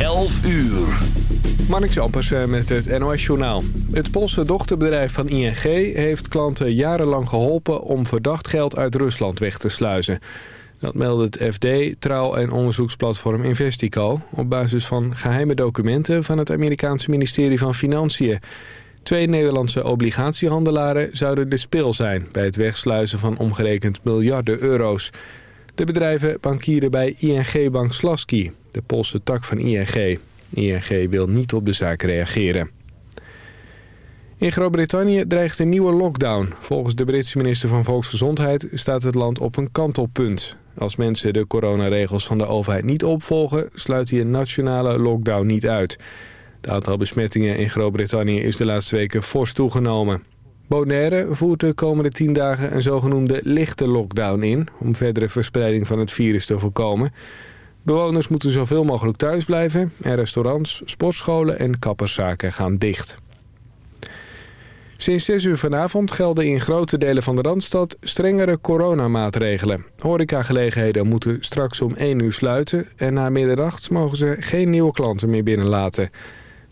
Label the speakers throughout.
Speaker 1: 11 uur.
Speaker 2: Marnix Ampersen met het NOS Journaal. Het Poolse dochterbedrijf van ING heeft klanten jarenlang geholpen... om verdacht geld uit Rusland weg te sluizen. Dat meldt het FD, trouw- en onderzoeksplatform Investico... op basis van geheime documenten van het Amerikaanse ministerie van Financiën. Twee Nederlandse obligatiehandelaren zouden de speel zijn... bij het wegsluizen van omgerekend miljarden euro's. De bedrijven bankieren bij ING Bank Slaski, de Poolse tak van ING. ING wil niet op de zaak reageren. In Groot-Brittannië dreigt een nieuwe lockdown. Volgens de Britse minister van Volksgezondheid staat het land op een kantelpunt. Als mensen de coronaregels van de overheid niet opvolgen... sluit hij een nationale lockdown niet uit. Het aantal besmettingen in Groot-Brittannië is de laatste weken fors toegenomen. Bonaire voert de komende tien dagen een zogenoemde lichte lockdown in... om verdere verspreiding van het virus te voorkomen. Bewoners moeten zoveel mogelijk thuis blijven... en restaurants, sportscholen en kapperszaken gaan dicht. Sinds 6 uur vanavond gelden in grote delen van de Randstad strengere coronamaatregelen. Horecagelegenheden moeten straks om 1 uur sluiten... en na middernacht mogen ze geen nieuwe klanten meer binnenlaten...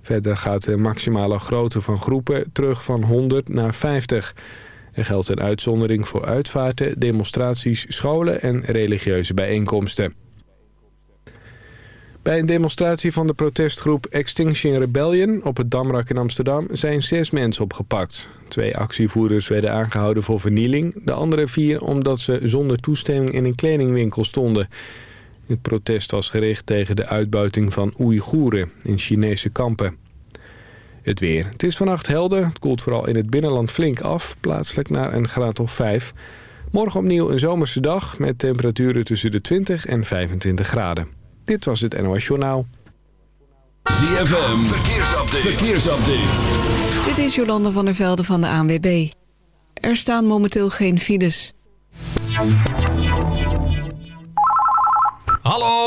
Speaker 2: Verder gaat de maximale grootte van groepen terug van 100 naar 50. Er geldt een uitzondering voor uitvaarten, demonstraties, scholen en religieuze bijeenkomsten. Bij een demonstratie van de protestgroep Extinction Rebellion op het Damrak in Amsterdam zijn zes mensen opgepakt. Twee actievoerders werden aangehouden voor vernieling, de andere vier omdat ze zonder toestemming in een kledingwinkel stonden. Het protest was gericht tegen de uitbuiting van Oeigoeren in Chinese kampen. Het weer. Het is vannacht helder. Het koelt vooral in het binnenland flink af. Plaatselijk naar een graad of 5. Morgen opnieuw een zomerse dag met temperaturen tussen de 20 en 25 graden. Dit was het NOS Journaal.
Speaker 1: ZFM. Verkeersupdate. Verkeersupdate.
Speaker 3: Dit is Jolande van der Velde van de ANWB. Er staan momenteel geen files.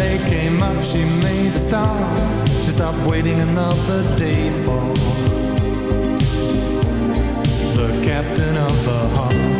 Speaker 4: They came up, she made a stop. She stopped waiting another day for the captain of the heart.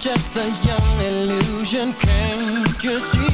Speaker 1: just a young illusion. Can't you see?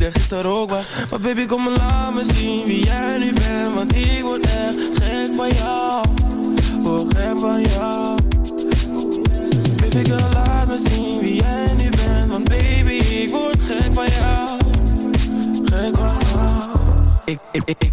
Speaker 5: Ik er gisteren ook was. Maar baby kom maar laat me zien wie jij nu bent Want ik word echt gek van jou. Word gek van jou. Baby girl laat me zien wie jij nu bent Want baby ik word gek van jou. Gek van jou. Ik, ik, ik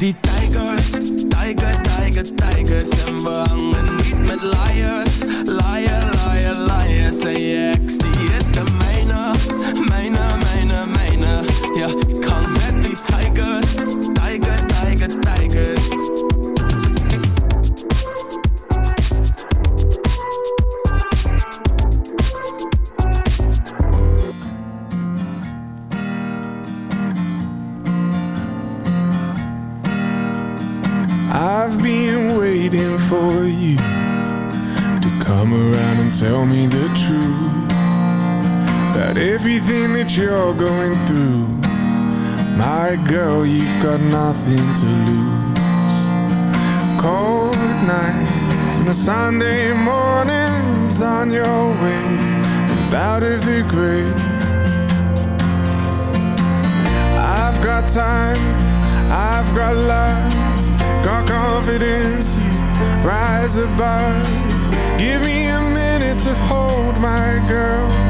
Speaker 6: maldita through. My girl, you've got nothing to lose. Cold nights and Sunday mornings on your way out of the grave. I've got time, I've got love, got confidence. Rise above. Give me a minute to hold my girl.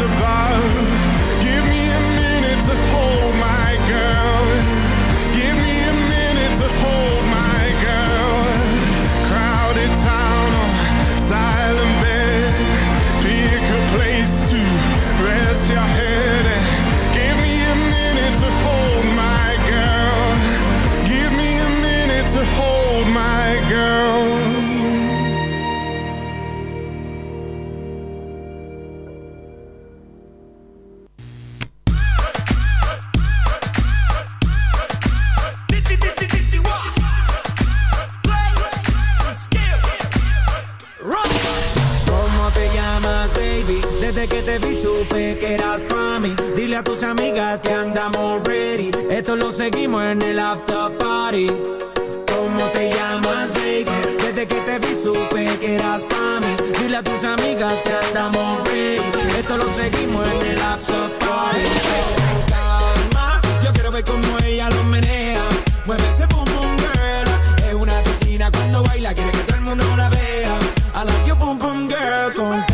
Speaker 7: Above. Desde que te vi supe que eras pa' mí. Dile a tus amigas que andamos ready. Esto lo seguimos en el after party. ¿Cómo te llamas, baby? Desde que te vi supe que eras pa' mí. Dile a tus amigas que andamos ready. Esto lo seguimos en el after party. Calma, yo quiero ver cómo ella lo menea. Mueve ese boom boom girl. Es una asesina cuando baila, quiere que todo el mundo la vea. I like your boom boom girl. Con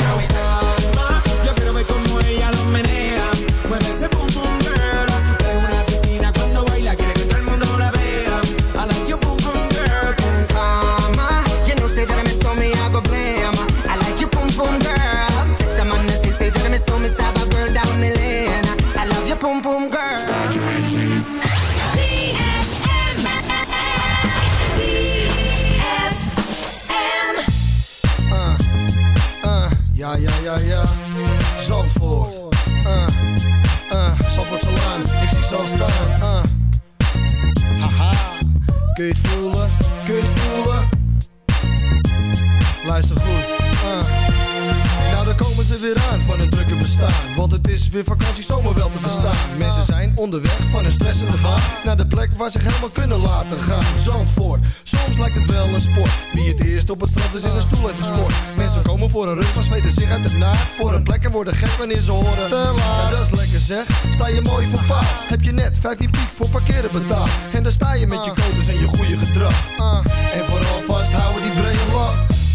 Speaker 8: Onderweg van een stressende baan. Naar de plek waar ze zich helemaal kunnen laten gaan. Zandvoort, soms lijkt het wel een sport. Wie het eerst op het strand is in een stoel heeft gescoord. Mensen komen voor een rust, maar zweten zich uit de naad. Voor een plek en worden gek wanneer ze horen. Te laat. En dat is lekker zeg, sta je mooi voor paal. Heb je net 15 piek voor parkeren betaald. En dan sta je met je codes en je goede gedrag. En vooral vasthouden die brede lach.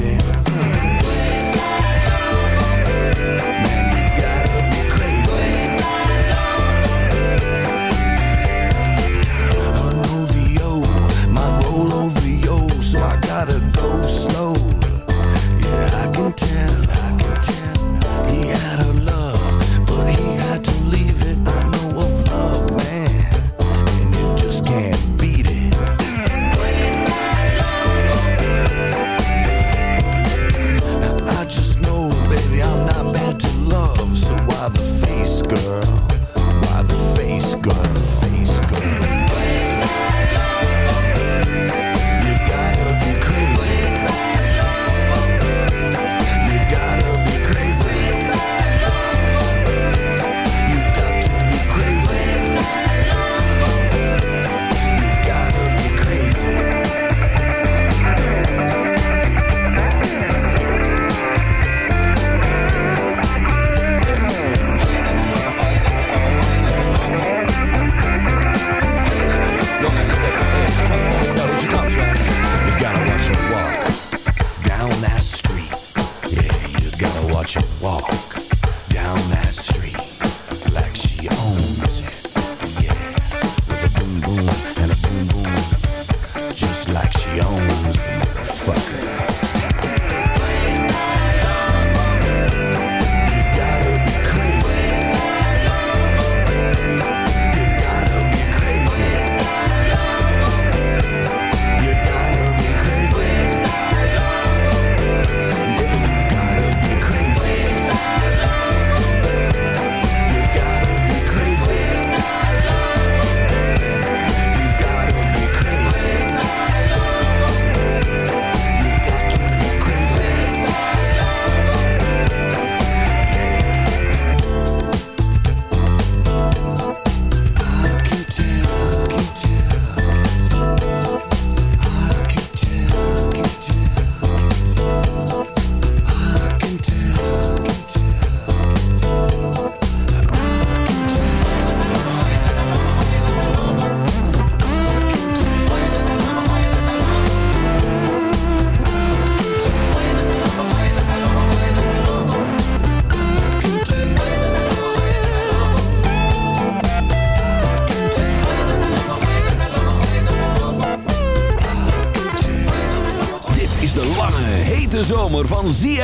Speaker 1: see.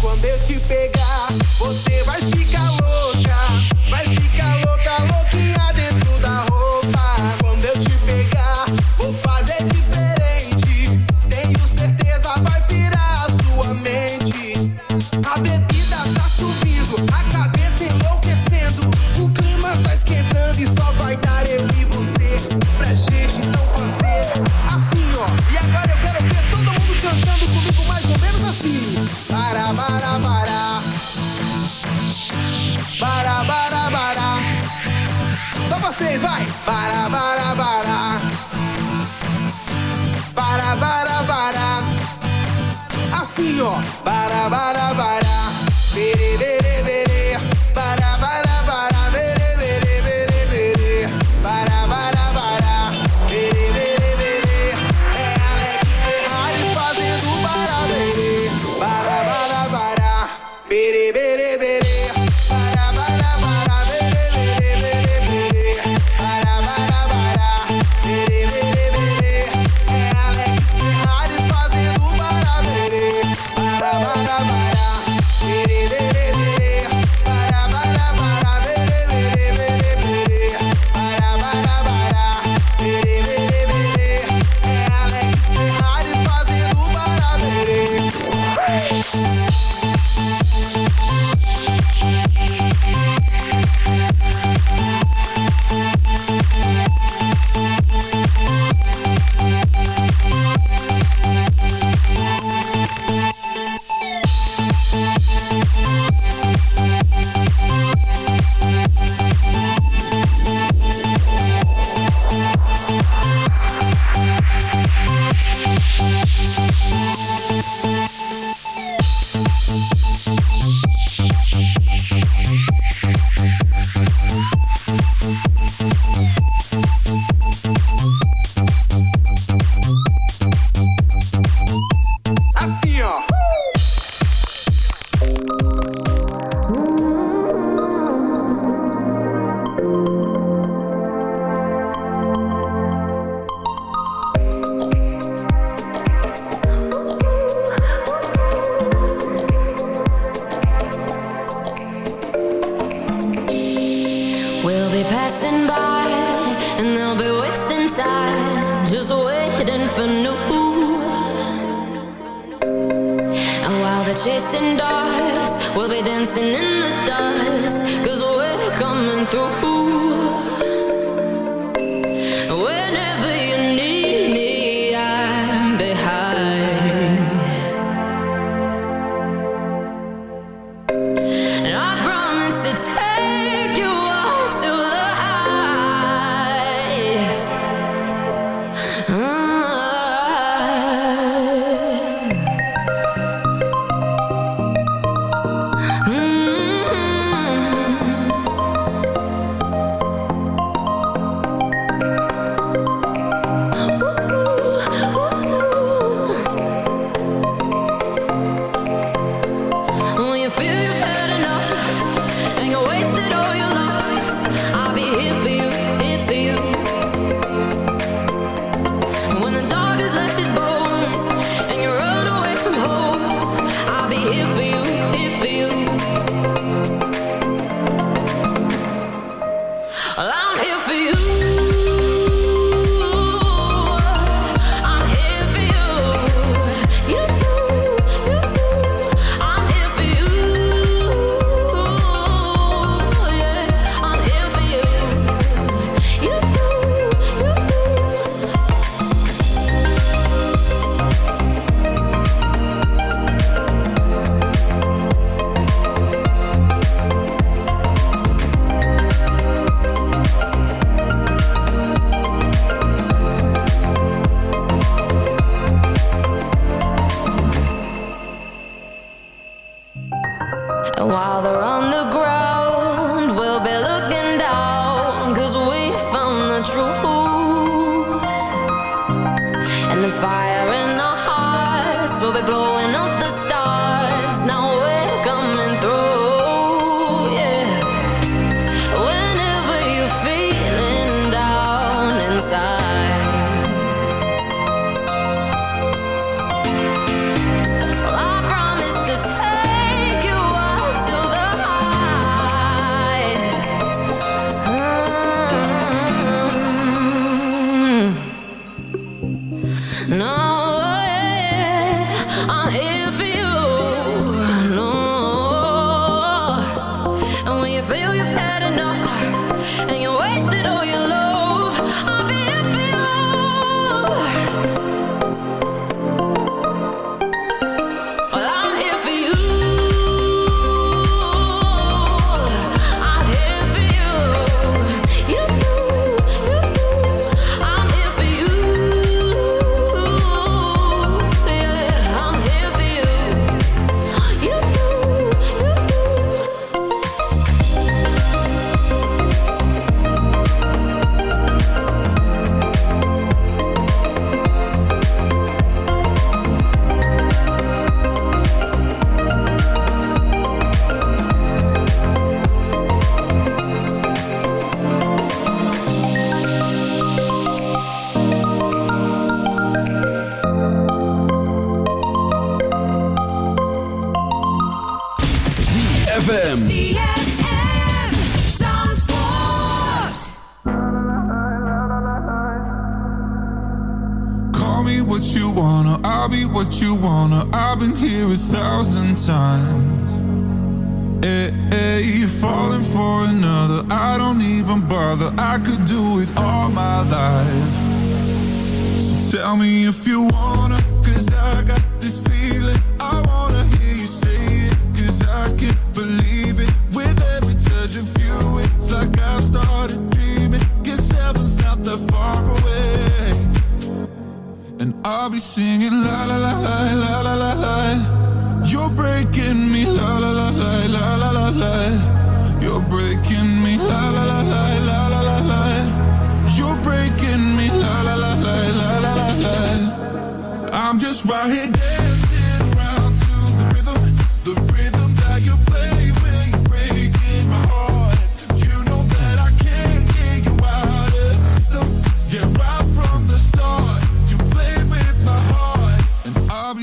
Speaker 9: Quando eu te pegar,
Speaker 10: você vai
Speaker 6: ficar louca. Vai ficar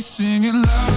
Speaker 6: singing
Speaker 1: loud.